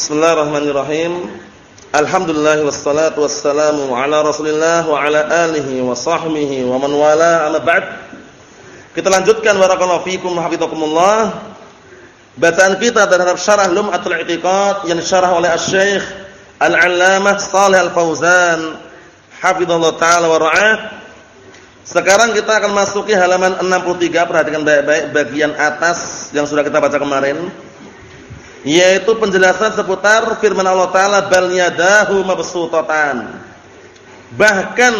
Bismillahirrahmanirrahim. Alhamdulillah wassalatu wassalamu ala Rasulillah wa ala alihi wa sahbihi wa man wala amma ba'd. Kita lanjutkan barakallahu fikum hafizakumullah. Bacaan kita terhadap syarah Lum'atul I'tiqad yang disyarah oleh Asy-Syaikh Al-'Allamah Shalih Al-Fauzan hafizallahu taala wa ra'ah. Sekarang kita akan masuki halaman 63, perhatikan baik-baik bagian atas yang sudah kita baca kemarin yaitu penjelasan seputar firman Allah taala bal yadahu mabsutatan. Bahkan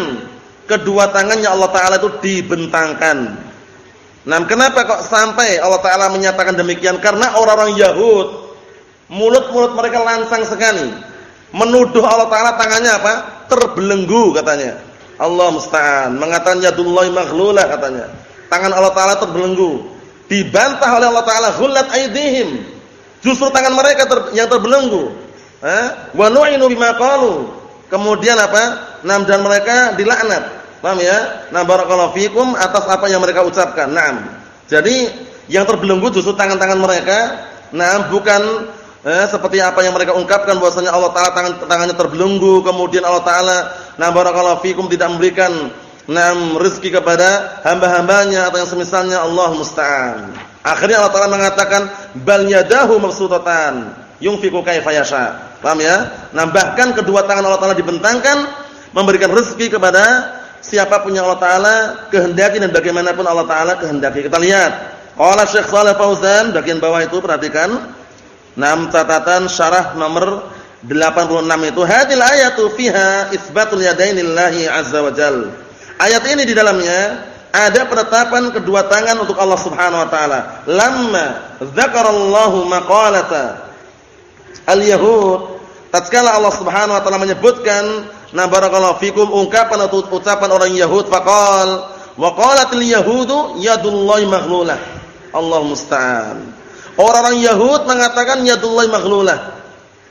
kedua tangannya Allah taala itu dibentangkan. Nah, kenapa kok sampai Allah taala menyatakan demikian? Karena orang-orang Yahud mulut-mulut mereka lancang sekali. Menuduh Allah taala tangannya apa? Terbelenggu katanya. Allah musta'an, mengatakan yadullahi maghlulah katanya. Tangan Allah taala terbelenggu. Dibantah oleh Allah taala ghullat aydihim Justru tangan mereka ter, yang terbelenggu. Eh? Wa nu'inu bima qalu. Kemudian apa? Nam dan mereka dilaknat. Paham ya? Nah barakallahu fikum atas apa yang mereka ucapkan. Naam. Jadi yang terbelenggu justru tangan-tangan mereka. Nah, bukan eh, seperti apa yang mereka ungkapkan bahwasanya Allah taala tangan tangannya terbelenggu, kemudian Allah taala nah barakallahu fikum tidak memberikan nam rezeki kepada hamba-hambanya atau yang semisalnya Allah musta'an. Akhirnya Allah Taala mengatakan bal yadahu mabsutatan yunfiqu kaifa yasha. Paham ya? Nah, bahkan kedua tangan Allah Taala dibentangkan memberikan rezeki kepada siapa pun yang Allah Taala kehendaki dan bagaimanapun Allah Taala kehendaki. Kita lihat. Qala Syekh Shalih Fauzan bagian bawah itu perhatikan. Nam catatan syarah nomor 86 itu hadil ayatu fiha isbatul yadainillahi azza wajal. Ayat ini di dalamnya ada penetapan kedua tangan untuk Allah Subhanahu wa taala. Lamma dzakarallahu maqalata al-yahud tatkala Allah Subhanahu wa taala menyebutkan na barakallahu fikum ungkapan atau ucapan orang Yahud faqal wa qalatil yahudu yadullahi maghlulah. Allah musta'an. Orang-orang Yahud mengatakan yadullahi maghlulah.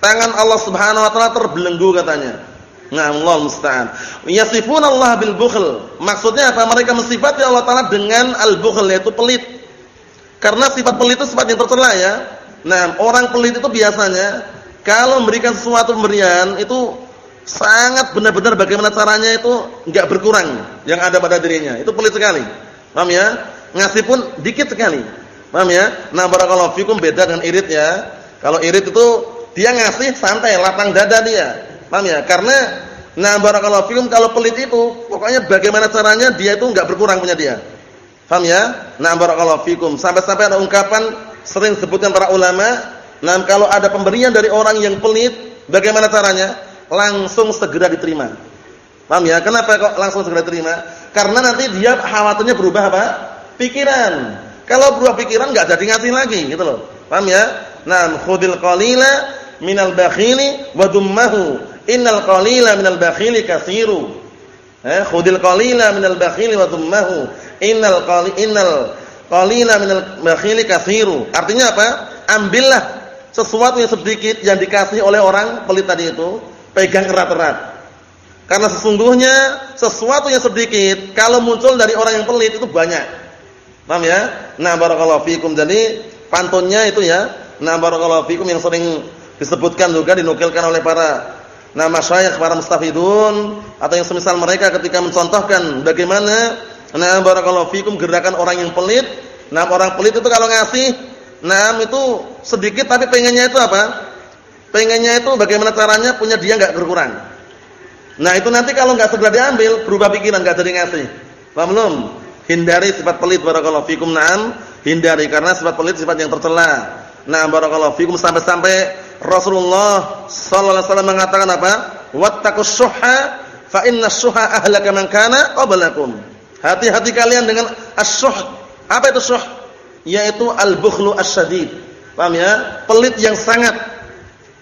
Tangan Allah Subhanahu wa taala terbelenggu katanya. Nah, Allah musta'an. Yasifun Allah bil bukhl. Maksudnya apa? Mereka mensifati Allah Taala dengan al-bukhl yaitu pelit. Karena sifat pelit itu sifat yang tercela ya. Nah, orang pelit itu biasanya kalau memberikan sesuatu pemberian itu sangat benar-benar bagaimana caranya itu enggak berkurang yang ada pada dirinya. Itu pelit sekali. Paham ya? Ngasih pun dikit sekali. Paham ya? Nah, barakallahu fikum beda dengan irit ya. Kalau irit itu dia ngasih santai, lapang dada dia. Paham ya? Karena nah barakallahu fikum kalau pelit itu pokoknya bagaimana caranya dia itu enggak berkurang punya dia. Paham ya? Nah barakallahu fikum. Sampai-sampai ada ungkapan sering sebutkan para ulama, nah kalau ada pemberian dari orang yang pelit, bagaimana caranya? Langsung segera diterima. Paham ya? Kenapa kok langsung segera diterima? Karena nanti dia khawatirnya berubah apa? Pikiran. Kalau berubah pikiran enggak jadi ngasih lagi gitu loh. Paham ya? Nah, khudil qalila minal bakhili wa dummahu Innal qalila minal bakhili katsiru. Eh, khudil qalila minal bakhili wa dhummahu. Innal qali innal qalila minal bakhili katsiru. Artinya apa? Ambillah sesuatu yang sedikit yang dikasih oleh orang pelit tadi itu, pegang erat-erat. Karena sesungguhnya sesuatu yang sedikit kalau muncul dari orang yang pelit itu banyak. Paham ya? Nah, barakallahu fikum. Jadi pantunnya itu ya. Nah, barakallahu fikum yang sering disebutkan juga dinukilkan oleh para Nah, masyayikh para mustafidun atau yang semisal mereka ketika mencontohkan bagaimana nah barakallahu fikum gerakan orang yang pelit. Nah, orang pelit itu kalau ngasih, nah itu sedikit tapi pengennya itu apa? Pengennya itu bagaimana caranya punya dia enggak berkurang. Nah, itu nanti kalau enggak segera diambil, berubah pikiran enggak jadi ngasih. Paham belum? Hindari sifat pelit barakallahu fikum. Naam, hindari karena sifat pelit sifat yang tercela. Nah, barakallahu fikum sampai-sampai Rasulullah sallallahu alaihi wasallam mengatakan apa? Wattaqus syuhha fa inna syuhha ahlaka man kana qablakum. Hati-hati kalian dengan as-syuh. Apa itu syuh? Yaitu al-bukhlu asy-syadid. Paham ya? Pelit yang sangat.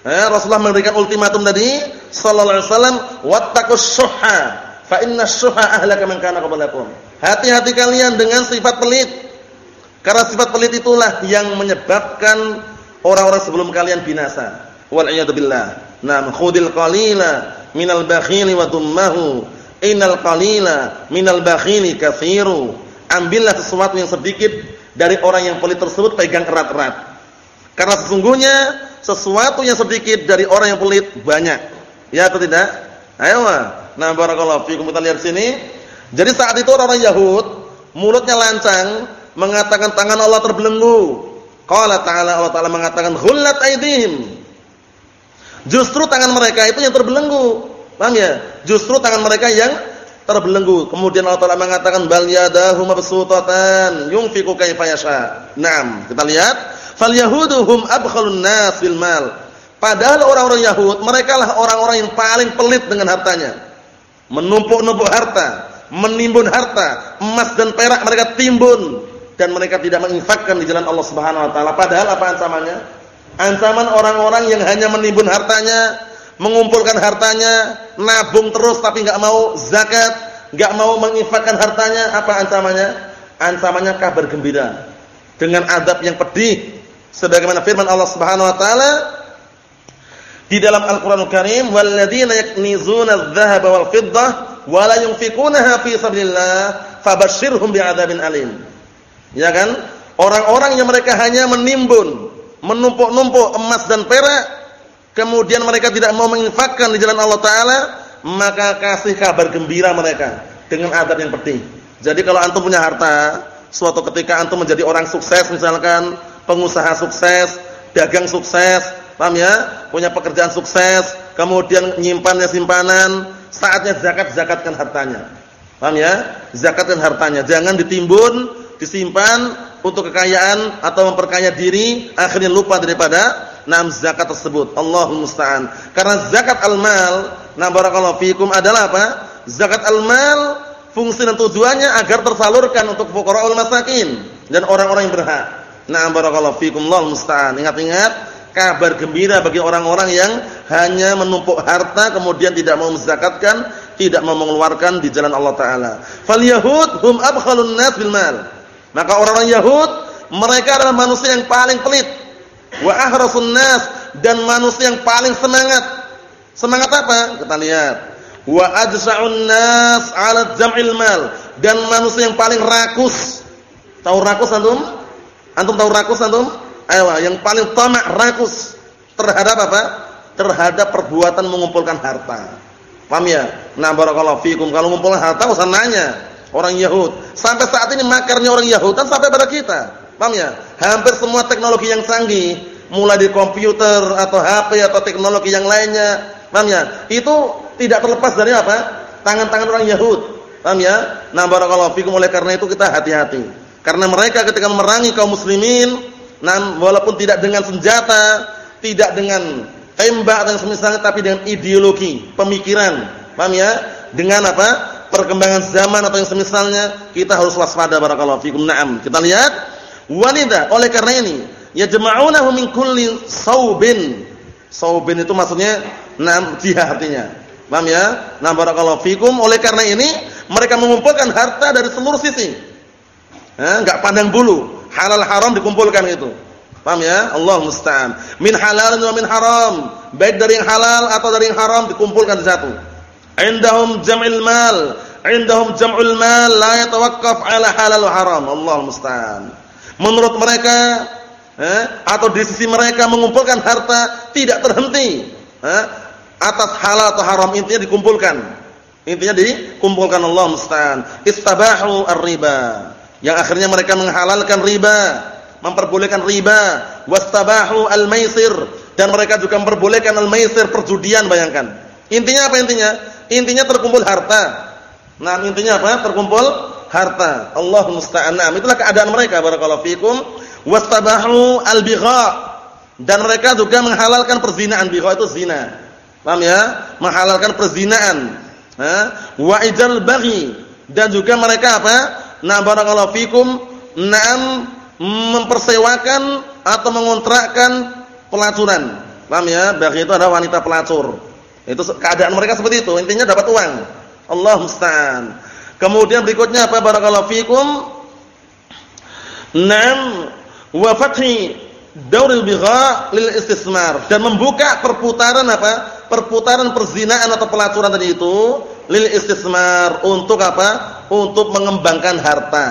Eh, Rasulullah memberikan ultimatum tadi sallallahu alaihi wasallam wattaqus syuhha fa inna syuhha ahlaka man kana qablakum. Hati-hati kalian dengan sifat pelit. Karena sifat pelit itulah yang menyebabkan orang-orang sebelum kalian binasa. Wal iyad billah. Naam khudil qalila minal bakhili wa dummahu. Innal qalila minal bakhili katsiru. Ambillah sesuatu yang sedikit dari orang yang pelit tersebut pegang erat-erat. Karena sesungguhnya sesuatu yang sedikit dari orang yang pelit banyak. Ya atau tidak? Ayo. Nah, barakallahu fiikum kita lihat sini. Jadi saat itu orang-orang Yahud mulutnya lancang mengatakan tangan Allah terbelenggu. Qala ta'ala Allah Ta'ala mengatakan ghullat aydihim. Justru tangan mereka itu yang terbelenggu. Paham ya? Justru tangan mereka yang terbelenggu. Kemudian Allah Ta'ala mengatakan bal yadahu mabsutatan yunfiqu kaifa yasha. Naam, kita lihat fal yahuduhum abkhalun nas bil mal. Padahal orang-orang Yahud mereka lah orang-orang yang paling pelit dengan hartanya. Menumpuk-numpuk harta, menimbun harta, emas dan perak mereka timbun dan mereka tidak menginfakkan di jalan Allah Subhanahu wa taala. Padahal apa ancamannya? Ancaman orang-orang yang hanya menimbun hartanya, mengumpulkan hartanya, nabung terus tapi enggak mau zakat, enggak mau menginfakkan hartanya, apa ancamannya? Ancamannya kabar gembira dengan adab yang pedih sebagaimana firman Allah Subhanahu wa taala di dalam Al-Qur'anul Karim walladzina yaknizuna adh-dhahaba wal fiddah wa la yunfikunaha fi sabilillah fabashshirhum bi'adzabin alim. Ya kan? Orang-orang yang mereka hanya menimbun, menumpuk-numpuk emas dan perak, kemudian mereka tidak mau menginfakkan di jalan Allah taala, maka kasih kabar gembira mereka dengan adab yang pedih. Jadi kalau antum punya harta, suatu ketika antum menjadi orang sukses misalkan, pengusaha sukses, dagang sukses, paham ya? Punya pekerjaan sukses, kemudian nyimpannya simpanan, saatnya zakat zakatkan hartanya. Paham ya? Zakatkan hartanya, jangan ditimbun disimpan untuk kekayaan atau memperkaya diri, akhirnya lupa daripada enam zakat tersebut. Allahumma musta'an. Karena zakat al-mal, nah barakallahu fikum adalah apa? Zakat al-mal fungsi dan tujuannya agar tersalurkan untuk fuqara'ul masakin dan orang-orang yang berhak. Nah barakallahu fikum, Allahumma musta'an. Ingat-ingat kabar gembira bagi orang-orang yang hanya menumpuk harta kemudian tidak mau menzakatkan, tidak mau mengeluarkan di jalan Allah taala. Fal yahud hum abkhalun nas bil mal. Maka orang-orang Yahud mereka adalah manusia yang paling pelit. Wa ahrasun nas dan manusia yang paling semangat. Semangat apa? Kita lihat. Wa ajsa'un nas 'ala jam'il mal dan manusia yang paling rakus. Tahu rakus antum? Antum tahu rakus antum? Ayo, yang paling tamak rakus terhadap apa? Terhadap perbuatan mengumpulkan harta. Paham ya? Nah, barakallahu fikum. Kalau mengumpulkan harta usah nanya orang Yahud. Sampai saat ini makarnya orang Yahud dan sampai pada kita. Paham ya? Hampir semua teknologi yang canggih, mulai di komputer atau HP atau teknologi yang lainnya, paham ya? Itu tidak terlepas dari apa? Tangan-tangan orang Yahud. Paham ya? Nah, barakallahu fikum oleh karena itu kita hati-hati. Karena mereka ketika memerangi kaum muslimin, nah, walaupun tidak dengan senjata, tidak dengan tembak dan semisalnya tapi dengan ideologi, pemikiran. Paham ya? Dengan apa? Perkembangan zaman atau yang semisalnya, kita harus waspada barakallahu fikum. Naam. Kita lihat wanita oleh karena ini yajma'unahu min kulli saubin. Saubin itu maksudnya naam jihad artinya. Paham ya? Nah barakallahu fikum oleh karena ini mereka mengumpulkan harta dari seluruh sisi. Eh, pandang bulu, halal haram dikumpulkan itu. Paham ya? Allah musta'an. Min halal wa min haram. Baik dari yang halal atau dari yang haram dikumpulkan di satu. Indahum jam'il mal, indahum jam'ul mal la yatawaqqaf 'ala halal wa haram. Allah musta'an. Menurut mereka eh, atau di sisi mereka mengumpulkan harta tidak terhenti eh, atas halal atau haram intinya dikumpulkan. Intinya dikumpulkan Allah musta'an. Istabahu ar-riba. Yang akhirnya mereka menghalalkan riba, memperbolehkan riba, wastabahu al-maisir dan mereka juga memperbolehkan al-maisir perjudian bayangkan. Intinya apa intinya? Intinya terkumpul harta. Nah, intinya apa? Terkumpul harta. Allah musta'an. Nah, itulah keadaan mereka barakallahu fikum. Wastabahu al-bigha. Dan mereka juga menghalalkan perzinaan. Bigha itu zina. Paham ya? Menghalalkan perzinaan. Wa ijal baghi. Dan juga mereka apa? Nah, barakallahu fikum, na'am mempersewakan atau mengontrakkan pelacuran. Paham ya? Baghi itu adalah wanita pelacur. Itu keadaan mereka seperti itu, intinya dapat uang. Allah musta'an. Kemudian berikutnya apa barakallahu fikum? Naam wa fathi dauril bigha lil istismar dan membuka perputaran apa? Perputaran perzinaan atau pelacuran tadi itu lil istismar untuk apa? Untuk mengembangkan harta.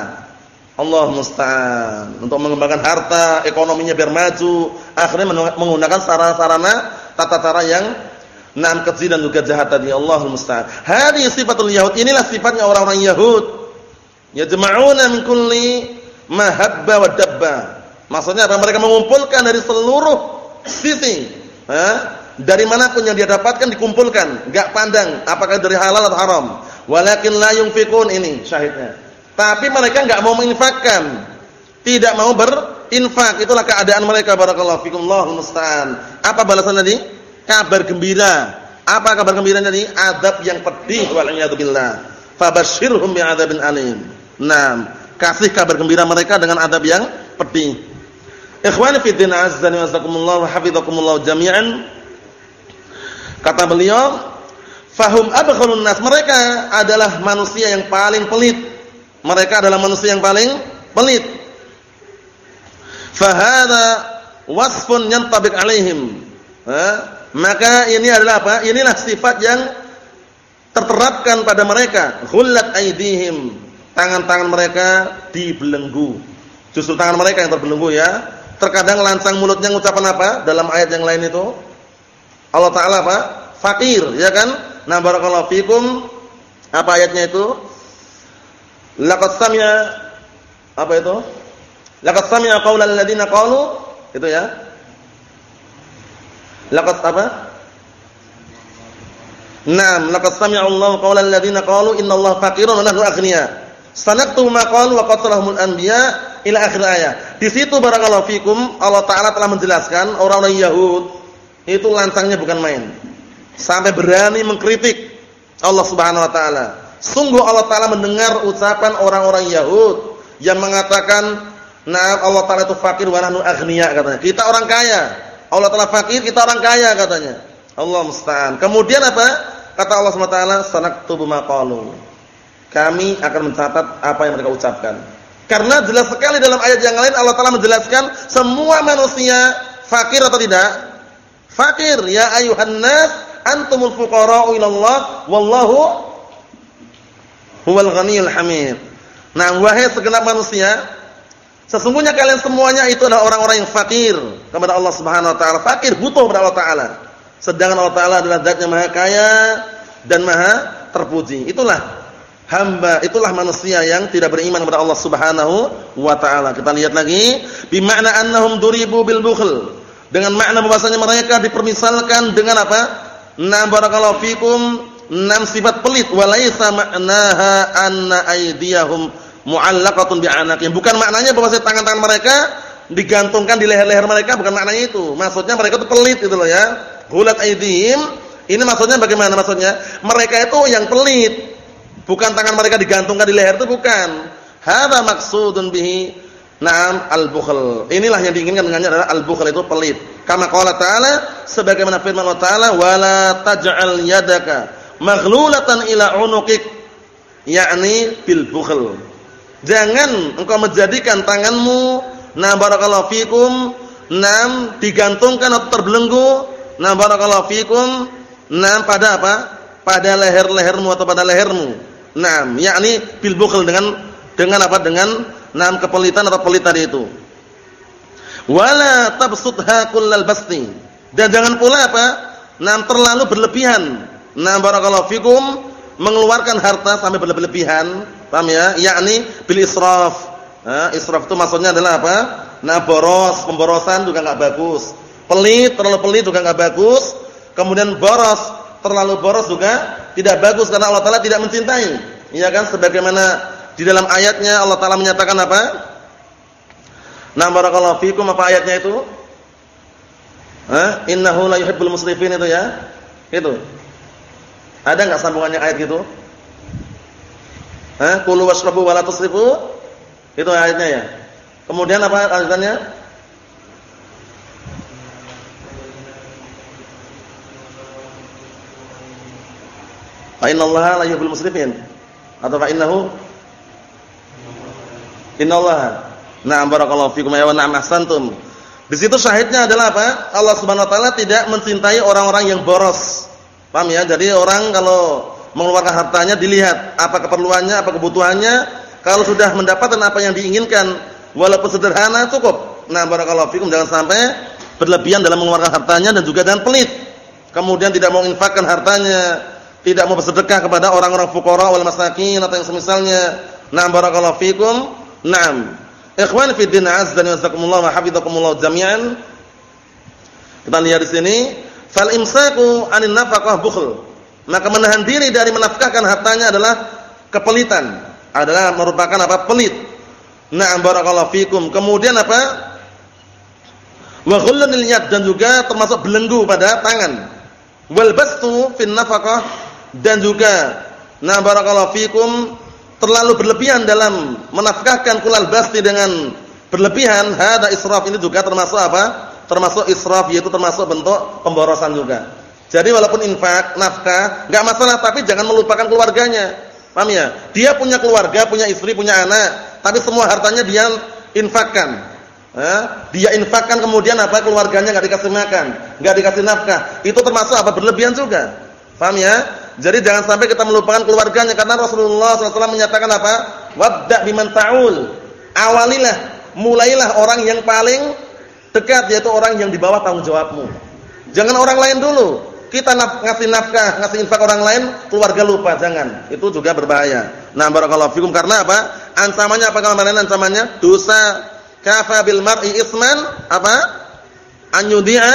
Allah musta'an. Untuk mengembangkan harta, ekonominya biar maju, akhirnya menggunakan sarana-sarana tata cara yang keji dan juga jahat tadi. Allah musta'an. Hadhi sifatul Yahud. Inilah sifatnya orang-orang Yahud. Yajma'una min kulli mahabba wa dabba. Maksudnya apa? Mereka mengumpulkan dari seluruh sisi. Ha? Dari mana pun yang dia dapatkan dikumpulkan, enggak pandang apakah dari halal atau haram. Walakin la yunfikun ini syahidnya tapi mereka enggak mau menginfakkan. Tidak mau berinfak. Itulah keadaan mereka barakallahu fikum Allahul musta'an. Apa balasan tadi? Kabar gembira. Apa kabar gembira tadi? Adab yang pedih wal billah. Fabashshirhum bi'adzabin alim. Naam, kasih kabar gembira mereka dengan adab yang pedih. Ikhwani fi din azza wa jazakumullah wa hafizakumullah jami'an. Kata beliau, fahum abkhalun nas. Mereka adalah manusia yang paling pelit mereka adalah manusia yang paling pelit. Fahada wasfun yantabiq alaihim. Maka ini adalah apa? Inilah sifat yang terterapkan pada mereka. Ghullat aidihim. Tangan-tangan mereka dibelenggu. Justru tangan mereka yang terbelenggu ya. Terkadang lancang mulutnya ngucapan apa? Dalam ayat yang lain itu Allah taala apa? Fakir, ya kan? Nah, barakallahu fikum. Apa ayatnya itu? Laqad sami'a apa itu? Laqad sami'a qaulal ladzina qalu itu ya. Laqad apa? Naam, laqad sami'a Allah qaulal ladzina qalu innallaha faqirun wa nahnu aghnia. Sanaktu ma qalu wa qatalahumul anbiya ila akhir ayat. Di situ barakallahu fikum Allah taala telah menjelaskan orang-orang Yahud itu lancangnya bukan main. Sampai berani mengkritik Allah Subhanahu wa taala. Sungguh Allah Ta'ala mendengar ucapan orang-orang Yahud yang mengatakan, Nah Allah Ta'ala itu fakir wa nahnu aghnia katanya. Kita orang kaya. Allah Ta'ala fakir, kita orang kaya katanya. Allah musta'an. Kemudian apa? Kata Allah SWT, sanaktubu ma qalu. Kami akan mencatat apa yang mereka ucapkan. Karena jelas sekali dalam ayat yang lain Allah Ta'ala menjelaskan semua manusia fakir atau tidak? Fakir. Ya ayuhan nas antumul fuqara'u ilallah wallahu huwal ghaniyul hamid. Nah, wahai segenap manusia, sesungguhnya kalian semuanya itu adalah orang-orang yang fakir kepada Allah Subhanahu wa taala, fakir butuh kepada Allah taala. Sedangkan Allah taala adalah zat yang maha kaya dan maha terpuji. Itulah hamba, itulah manusia yang tidak beriman kepada Allah Subhanahu wa taala. Kita lihat lagi, bi makna annahum duribu bil bukhl. Dengan makna bahwasanya mereka dipermisalkan dengan apa? Na barakallahu fikum enam sifat pelit walaysa ma'naha anna aydiyahum mu'allaqatun bi'anaqihim. Bukan maknanya bahwa tangan-tangan mereka digantungkan di leher-leher mereka. Bukan maknanya itu. Maksudnya mereka itu pelit gitu loh ya. Hulat aydihim ini maksudnya bagaimana maksudnya? Mereka itu yang pelit. Bukan tangan mereka digantungkan di leher itu bukan. Hadza maksudun bihi. Naam al-bukhl. Inilah yang diinginkan dengannya adalah al-bukhl itu pelit. Kama qala ta'ala sebagaimana firman Allah Ta'ala wala taj'al yadaka maghlulatan ila unuqik. Yakni bil bukhl. Jangan engkau menjadikan tanganmu na barakallahu fikum nam digantungkan atau terbelenggu na barakallahu fikum nam pada apa? Pada leher-lehermu atau pada lehermu. Nam, yakni bil bukhl dengan dengan apa? Dengan nam kepelitan atau pelit tadi itu. Wala tabsutha kullal basti. Dan jangan pula apa? Nam terlalu berlebihan Nah barakallahu fikum mengeluarkan harta sampai berlebihan, paham ya? Yakni bil israf. Nah, israf itu maksudnya adalah apa? Nah boros, pemborosan juga enggak bagus. Pelit, terlalu pelit juga enggak bagus. Kemudian boros, terlalu boros juga tidak bagus karena Allah taala tidak mencintai. Iya kan sebagaimana di dalam ayatnya Allah taala menyatakan apa? Nah barakallahu fikum apa ayatnya itu? Hah? Innahu la yuhibbul musrifin itu ya. Itu. Ada enggak sambungannya ayat gitu? Kulu wala tusrifu? Itu ayatnya ya. Kemudian apa lanjutannya? Fa innallaha la yuhibbul musrifin. Atau fa innahu Innallaha. Na'am barakallahu fikum ya wa na'am ahsantum. Di situ syahidnya adalah apa? Allah Subhanahu wa taala tidak mencintai orang-orang yang boros. Paham ya? Jadi orang kalau mengeluarkan hartanya dilihat apa keperluannya, apa kebutuhannya. Kalau sudah mendapatkan apa yang diinginkan walaupun sederhana cukup. Nah, barakallahu fikum jangan sampai berlebihan dalam mengeluarkan hartanya dan juga dengan pelit. Kemudian tidak mau infakkan hartanya, tidak mau bersedekah kepada orang-orang fuqara wal masakin atau yang semisalnya. Nah, barakallahu fikum. Naam. Ikhwan fi din azza wa jazakumullah wa hafizakumullah jami'an. Kita lihat di sini, fal imsaku 'anil nafaqah bukhl. Maka menahan diri dari menafkahkan hartanya adalah kepelitan adalah merupakan apa? pelit. Na'am barakallahu fikum. Kemudian apa? Wa ghullanil yad dan juga termasuk belenggu pada tangan. Wal bastu fin nafaqah dan juga na barakallahu fikum terlalu berlebihan dalam menafkahkan kulal basti dengan berlebihan hada israf ini juga termasuk apa? Termasuk israf yaitu termasuk bentuk pemborosan juga. Jadi walaupun infak, nafkah, enggak masalah tapi jangan melupakan keluarganya. Paham ya? Dia punya keluarga, punya istri, punya anak, tapi semua hartanya dia infakkan. Eh? Dia infakkan kemudian apa keluarganya enggak dikasih makan, enggak dikasih nafkah. Itu termasuk apa berlebihan juga. Paham ya? Jadi jangan sampai kita melupakan keluarganya karena Rasulullah SAW menyatakan apa? Wabda biman ta'ul. Awalilah, mulailah orang yang paling dekat yaitu orang yang di bawah tanggung jawabmu. Jangan orang lain dulu kita ngasih nafkah, ngasih infak orang lain, keluarga lupa, jangan. Itu juga berbahaya. Nah, barakallahu fikum karena apa? Ancamannya apa kemarin ancamannya? Dosa kafa bil mar'i isman apa? An yudi'a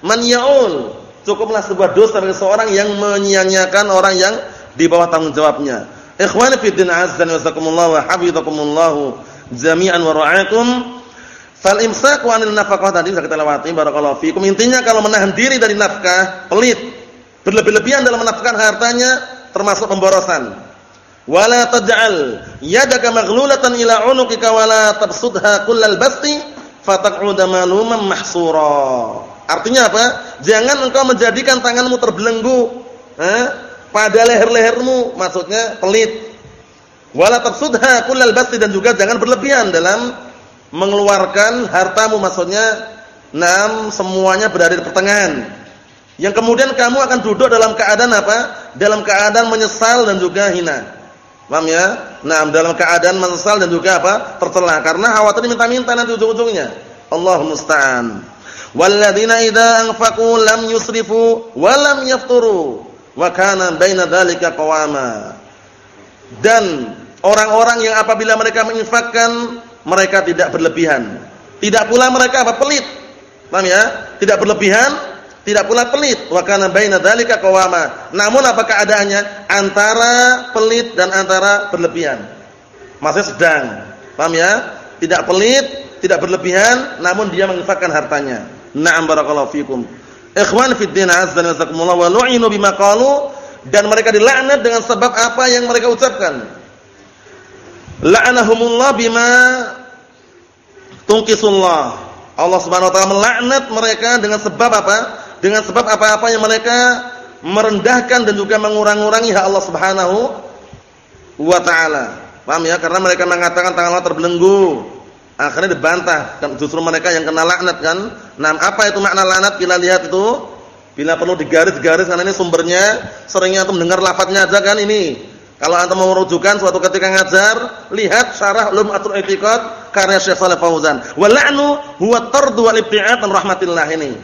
man ya'ul. Cukuplah sebuah dosa bagi seorang yang menyia-nyiakan orang yang di bawah tanggung jawabnya. Ikhwani fi din azza wa jazakumullah wa hafizakumullah jami'an wa ra'akum. Fal imsak wa anil nafaqah tadi sudah kita lewati barakallahu fikum. Intinya kalau menahan diri dari nafkah, pelit, berlebih-lebihan dalam menafkahkan hartanya termasuk pemborosan. Wala taj'al yadaka maghlulatan ila 'unuqika wala tabsudha kullal basti fataq'uda maluman mahsura. Artinya apa? Jangan engkau menjadikan tanganmu terbelenggu eh, pada leher-lehermu, maksudnya pelit. Wala tabsudha kullal basti dan juga jangan berlebihan dalam mengeluarkan hartamu maksudnya enam semuanya berada di pertengahan. Yang kemudian kamu akan duduk dalam keadaan apa? Dalam keadaan menyesal dan juga hina. Paham ya? Nah, dalam keadaan menyesal dan juga apa? tercela karena khawatir minta-minta nanti ujung-ujungnya. Allah musta'an. Walladzina idza anfaqu lam yusrifu wa lam yafturu wa kana baina dzalika qawama. Dan orang-orang yang apabila mereka menginfakkan mereka tidak berlebihan. Tidak pula mereka apa pelit. Paham ya? Tidak berlebihan, tidak pula pelit. Wa kana baina dzalika qawama. Namun apa keadaannya? Antara pelit dan antara berlebihan. Masih sedang. Paham ya? Tidak pelit, tidak berlebihan, namun dia menginfakkan hartanya. Na'am barakallahu fikum. Ikhwan fid din azza wa jazakumullah wa lu'inu bima qalu dan mereka dilaknat dengan sebab apa yang mereka ucapkan la'anahumullah bima tungkisullah. Allah Subhanahu wa taala melaknat mereka dengan sebab apa? Dengan sebab apa-apa yang mereka merendahkan dan juga mengurang-urangi hak Allah Subhanahu wa taala. Paham ya? Karena mereka mengatakan tangan Allah terbelenggu. Akhirnya dibantah dan justru mereka yang kena laknat kan. Nah, apa itu makna laknat? Kita lihat itu. Bila perlu digaris-garis karena ini sumbernya seringnya antum mendengar lafadznya aja kan ini kalau antum mau merujukan suatu ketika ngajar, lihat syarah Lum'atul I'tiqad karya Syekh Shalih Fauzan. Wa la'nu huwa tardu wal ibti'ad rahmatillah ini.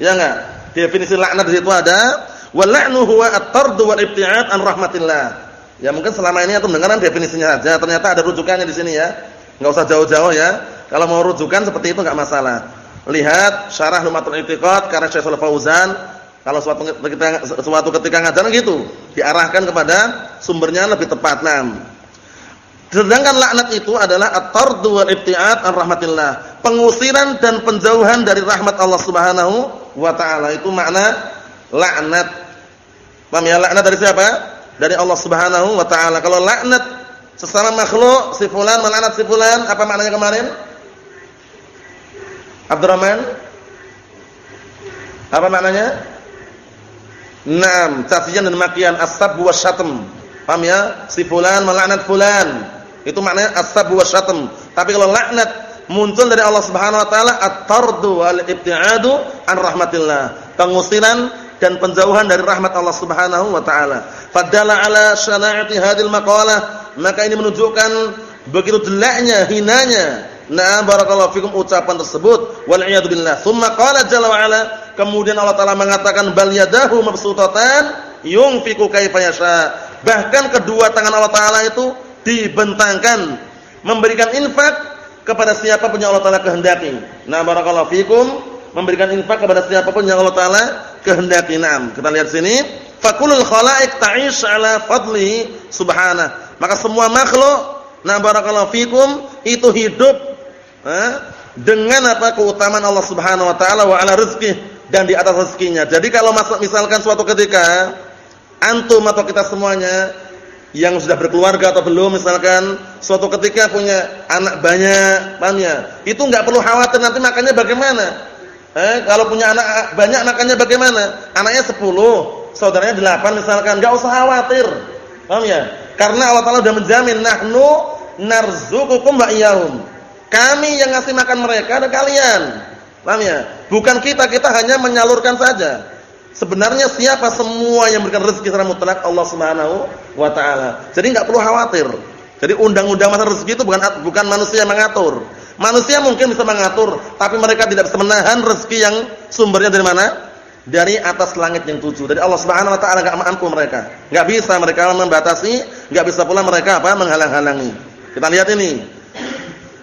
Ya enggak? Definisi laknat di situ ada. Wa la'nu huwa at-tardu wal ibti'ad an rahmatillah. Ya mungkin selama ini antum dengaran definisinya aja, ternyata ada rujukannya di sini ya. Enggak usah jauh-jauh ya. Kalau mau rujukan seperti itu enggak masalah. Lihat syarah Lum'atul I'tiqad karya Syekh Shalih Fauzan kalau suatu ketika, suatu ketika ngajar gitu, diarahkan kepada sumbernya lebih tepat. Nah, sedangkan laknat itu adalah at-tardu wal ibtiad an rahmatillah, pengusiran dan penjauhan dari rahmat Allah Subhanahu wa taala. Itu makna laknat. Paham ya? Laknat dari siapa? Dari Allah Subhanahu wa taala. Kalau laknat sesama makhluk, si fulan melaknat si fulan, apa maknanya kemarin? Abdurrahman? Apa maknanya? Naam, cacian dan makian as-sab wa. Paham ya? Si fulan melaknat fulan. Itu maknanya as-sab wa. Tapi kalau laknat muncul dari Allah Subhanahu wa taala at-tardu wal ibtiadu an rahmatillah. Pengusiran dan penjauhan dari rahmat Allah Subhanahu wa taala. Fadalla ala syana'ati hadil maqalah maka ini menunjukkan begitu jeleknya, hinanya. Nah, barakallahu fikum ucapan tersebut. Wal iyad billah. Tsumma qala jalla wa ala, kemudian Allah taala mengatakan bal yadahu mabsutatan yunfiqu kaifa yasha. Bahkan kedua tangan Allah taala itu dibentangkan memberikan infak kepada siapa pun yang Allah taala kehendaki. Nah, barakallahu fikum memberikan infak kepada siapa pun yang Allah taala kehendaki. Naam, kita lihat sini. Fakulul khalaiq ta'ish ala fadli subhanahu. Maka semua makhluk Nah barakallahu fikum itu hidup eh, dengan apa keutamaan Allah Subhanahu wa taala wa ala rizqih dan di atas rezekinya. Jadi kalau misalkan suatu ketika antum atau kita semuanya yang sudah berkeluarga atau belum misalkan suatu ketika punya anak banyak, ya? Itu enggak perlu khawatir nanti makannya bagaimana. Eh, kalau punya anak banyak makannya bagaimana? Anaknya 10, saudaranya 8 misalkan, enggak usah khawatir. Paham ya? Karena Allah Taala sudah menjamin nahnu narzuqukum wa iyyahum. Kami yang ngasih makan mereka dan kalian. Paham ya? Bukan kita, kita hanya menyalurkan saja. Sebenarnya siapa semua yang memberikan rezeki secara mutlak Allah Subhanahu wa taala. Jadi enggak perlu khawatir. Jadi undang-undang masalah rezeki itu bukan bukan manusia yang mengatur. Manusia mungkin bisa mengatur, tapi mereka tidak bisa menahan rezeki yang sumbernya dari mana? dari atas langit yang tujuh. Dari Allah Subhanahu wa taala enggak mampu mereka. Enggak bisa mereka membatasi, enggak bisa pula mereka apa menghalang-halangi. Kita lihat ini.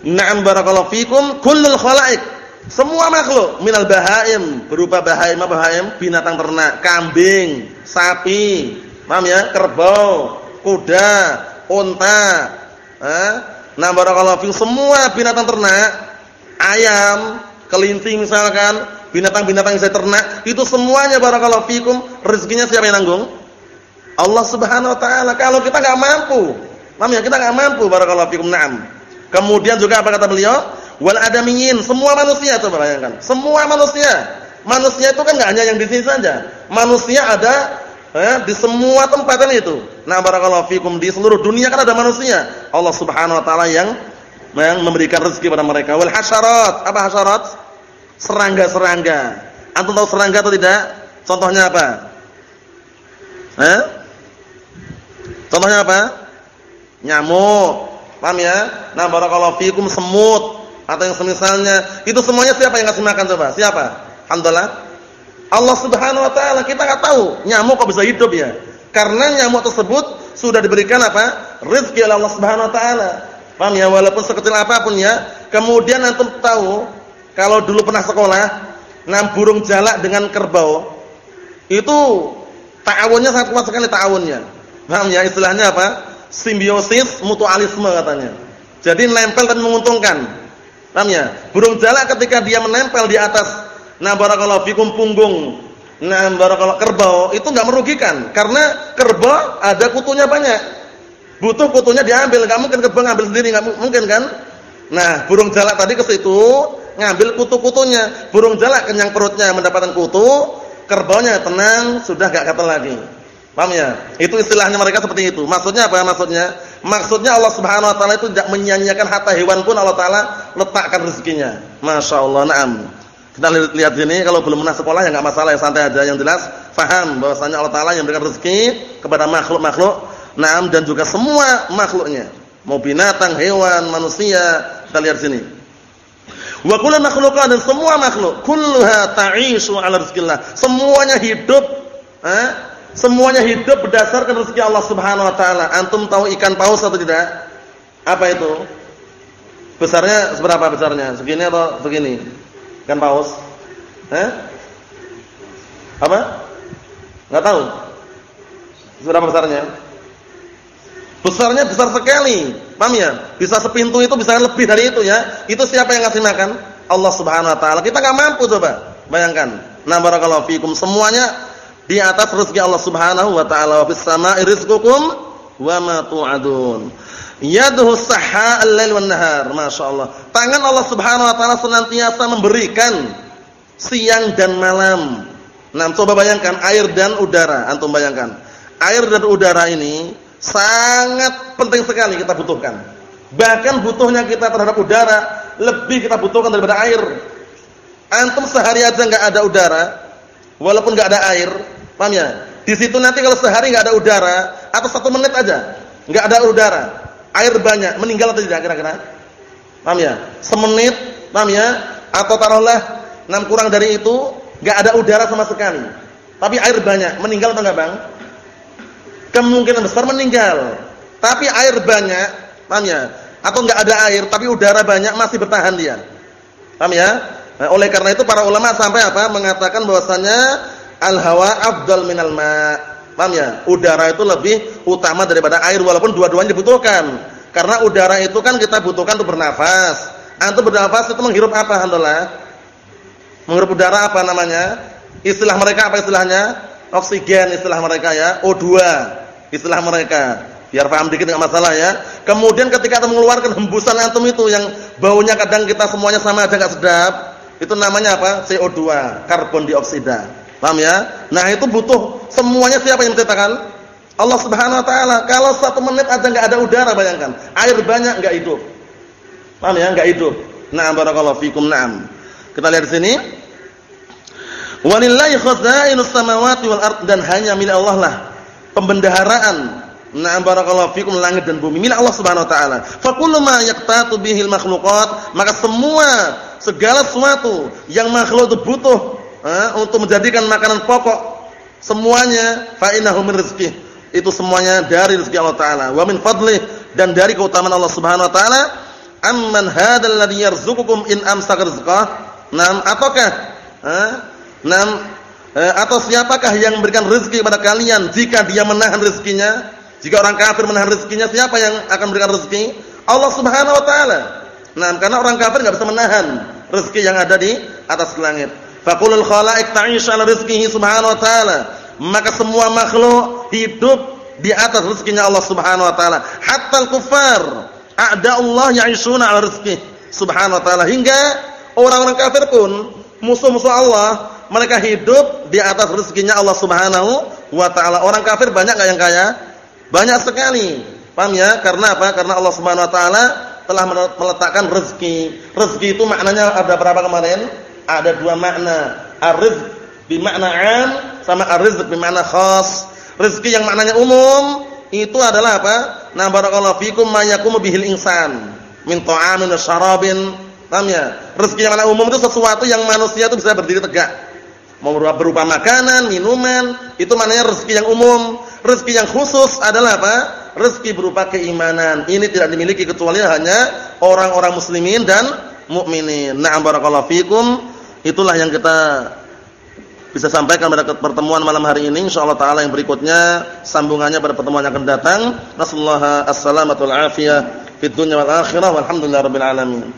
Na'am barakallahu fikum kullul khalaiq. Semua makhluk minal bahaim, berupa bahaim apa bahaim? Binatang ternak, kambing, sapi, paham ya? Kerbau, kuda, unta, eh? Nah barakallahu fikum semua binatang ternak, ayam, kelinci misalkan, binatang-binatang yang saya ternak, itu semuanya barakallahu fikum, rezekinya siapa yang nanggung? Allah Subhanahu wa taala. Kalau kita enggak mampu, paham ya? Kita enggak mampu barakallahu fikum. Naam. Kemudian juga apa kata beliau? Wal adamiyin, semua manusia coba bayangkan. Semua manusia. Manusia itu kan enggak hanya yang di sini saja. Manusia ada eh, di semua tempat itu. Nah, barakallahu fikum di seluruh dunia kan ada manusia. Allah Subhanahu wa taala yang yang memberikan rezeki pada mereka. Wal hasyarat, apa hasyarat? serangga-serangga. Antum tahu serangga atau tidak? Contohnya apa? Eh? Contohnya apa? Nyamuk. Paham ya? Nah, barakallahu fikum semut atau yang semisalnya. Itu semuanya siapa yang ngasih makan coba? Siapa? Alhamdulillah. Allah Subhanahu wa taala. Kita enggak tahu nyamuk kok bisa hidup ya. Karena nyamuk tersebut sudah diberikan apa? Rezeki oleh Allah Subhanahu wa taala. Paham ya? Walaupun sekecil apa pun ya. Kemudian antum tahu kalau dulu pernah sekolah, nah burung jalak dengan kerbau itu ta'awunnya sangat kuat sekali ta'awunnya. Paham ya istilahnya apa? Simbiosis mutualisme katanya. Jadi nempel dan menguntungkan. Paham ya? Burung jalak ketika dia menempel di atas nah barakallahu fikum punggung nah barakallahu kerbau itu enggak merugikan karena kerbau ada kutunya banyak. Butuh kutunya diambil, enggak mungkin kerbau ngambil sendiri, enggak mungkin kan? Nah, burung jalak tadi ke situ ngambil kutu-kutunya. Burung jalak kenyang perutnya mendapatkan kutu, kerbaunya tenang, sudah gak kata lagi. Paham ya? Itu istilahnya mereka seperti itu. Maksudnya apa maksudnya? Maksudnya Allah Subhanahu wa taala itu tidak menyanyiakan harta hewan pun Allah taala letakkan rezekinya. Masya Allah, na'am. Kita lihat sini kalau belum pernah sekolah ya enggak masalah ya santai aja yang jelas paham bahwasanya Allah taala yang memberikan rezeki kepada makhluk-makhluk, na'am dan juga semua makhluknya. Mau binatang, hewan, manusia, kita lihat sini. Wa kullu makhluqat dan semua makhluk kulluha ta'ishu 'ala rizqillah. Semuanya hidup eh? Semuanya hidup berdasarkan rezeki Allah Subhanahu wa taala. Antum tahu ikan paus atau tidak? Apa itu? Besarnya seberapa besarnya? Segini atau segini? Ikan paus? Eh? Apa? Enggak tahu. Seberapa besarnya? Besarnya besar sekali. Paham ya? Bisa sepintu itu bisa lebih dari itu ya. Itu siapa yang ngasih makan? Allah Subhanahu wa taala. Kita enggak mampu coba. Bayangkan. Na barakallahu fikum semuanya di atas rezeki Allah Subhanahu wa taala. Wa fis sama'i rizqukum wa ma tu'adun. Yaduhu sahha al-lail wan nahar. Masyaallah. Tangan Allah Subhanahu wa taala senantiasa memberikan siang dan malam. Nah, coba bayangkan air dan udara. Antum bayangkan. Air dan udara ini sangat penting sekali kita butuhkan. Bahkan butuhnya kita terhadap udara lebih kita butuhkan daripada air. Antum sehari aja nggak ada udara, walaupun nggak ada air, paham ya? Di situ nanti kalau sehari nggak ada udara atau satu menit aja nggak ada udara, air banyak, meninggal atau tidak kira-kira? Paham ya? Semenit, paham ya? Atau taruhlah 6 kurang dari itu, enggak ada udara sama sekali. Tapi air banyak, meninggal atau enggak, Bang? Kemungkinan besar meninggal. Tapi air banyak, paham ya? Atau enggak ada air tapi udara banyak masih bertahan dia. Paham ya? Nah, oleh karena itu para ulama sampai apa? mengatakan bahwasanya al-hawa afdal minal ma'. Paham ya? Udara itu lebih utama daripada air walaupun dua-duanya dibutuhkan. Karena udara itu kan kita butuhkan untuk bernafas. Antum bernafas itu menghirup apa alhamdulillah? Menghirup udara apa namanya? Istilah mereka apa istilahnya? Oksigen istilah mereka ya, O2 istilah mereka. Biar paham dikit enggak masalah ya. Kemudian ketika antum mengeluarkan hembusan antum itu yang baunya kadang kita semuanya sama aja enggak sedap, itu namanya apa? CO2, karbon dioksida. Paham ya? Nah, itu butuh semuanya siapa yang menciptakan? Allah Subhanahu wa taala. Kalau satu menit aja enggak ada udara bayangkan. Air banyak enggak hidup. Paham ya? Enggak hidup. Na'am barakallahu fikum. Na'am. Kita lihat di sini. Walillahi khazainus samawati wal ard dan hanya milik Allah lah pembendaharaan Na'am barakallahu fikum langit dan bumi milik Allah Subhanahu wa taala. Fa kullu ma yaqtatu bihil makhluqat, maka semua segala sesuatu yang makhluk itu butuh untuk menjadikan makanan pokok semuanya fa min. Itu semuanya dari rezeki Allah taala. Wa min fadlih dan dari keutamaan Allah Subhanahu wa taala. Amman hadzal ladzi yarzuqukum in amsaka rizqah? Nam ataukah eh, nam eh, atau siapakah yang memberikan rezeki kepada kalian jika dia menahan rezekinya? Jika orang kafir menahan rezekinya, siapa yang akan memberikan rezeki? Allah Subhanahu wa taala. Nah, karena orang kafir enggak bisa menahan rezeki yang ada di atas langit. Faqulul khalaiq ta'ishu 'ala rizqihi subhanahu wa ta'ala. Maka semua makhluk hidup di atas rezekinya Allah Subhanahu wa taala. Hatta al-kuffar a'da Allah ya'ishuna 'ala rizqihi subhanahu wa taala hingga orang-orang kafir pun musuh-musuh Allah mereka hidup di atas rezekinya Allah Subhanahu wa taala. Orang kafir banyak enggak yang kaya? Banyak sekali. Paham ya? Karena apa? Karena Allah Subhanahu wa taala telah meletakkan rezeki. Rezeki itu maknanya ada berapa kemarin? Ada dua makna. Ar-rizq bermakna 'am sama ar-rizq bermakna khas. Rezeki yang maknanya umum itu adalah apa? Na barakallahu fikum ma yakumu bihil insan min ta'amin wa syarabin. Paham ya? Rezeki yang makna umum itu sesuatu yang manusia itu bisa berdiri tegak. Mau berupa, makanan, minuman, itu maknanya rezeki yang umum. Rezeki yang khusus adalah apa? Rezeki berupa keimanan. Ini tidak dimiliki kecuali hanya orang-orang muslimin dan mukminin. Na'am barakallahu fikum. Itulah yang kita bisa sampaikan pada pertemuan malam hari ini insyaallah taala yang berikutnya sambungannya pada pertemuan yang akan datang. Nasallahu as-salamatu wal afiyah fid dunya wal akhirah walhamdulillahirabbil alamin.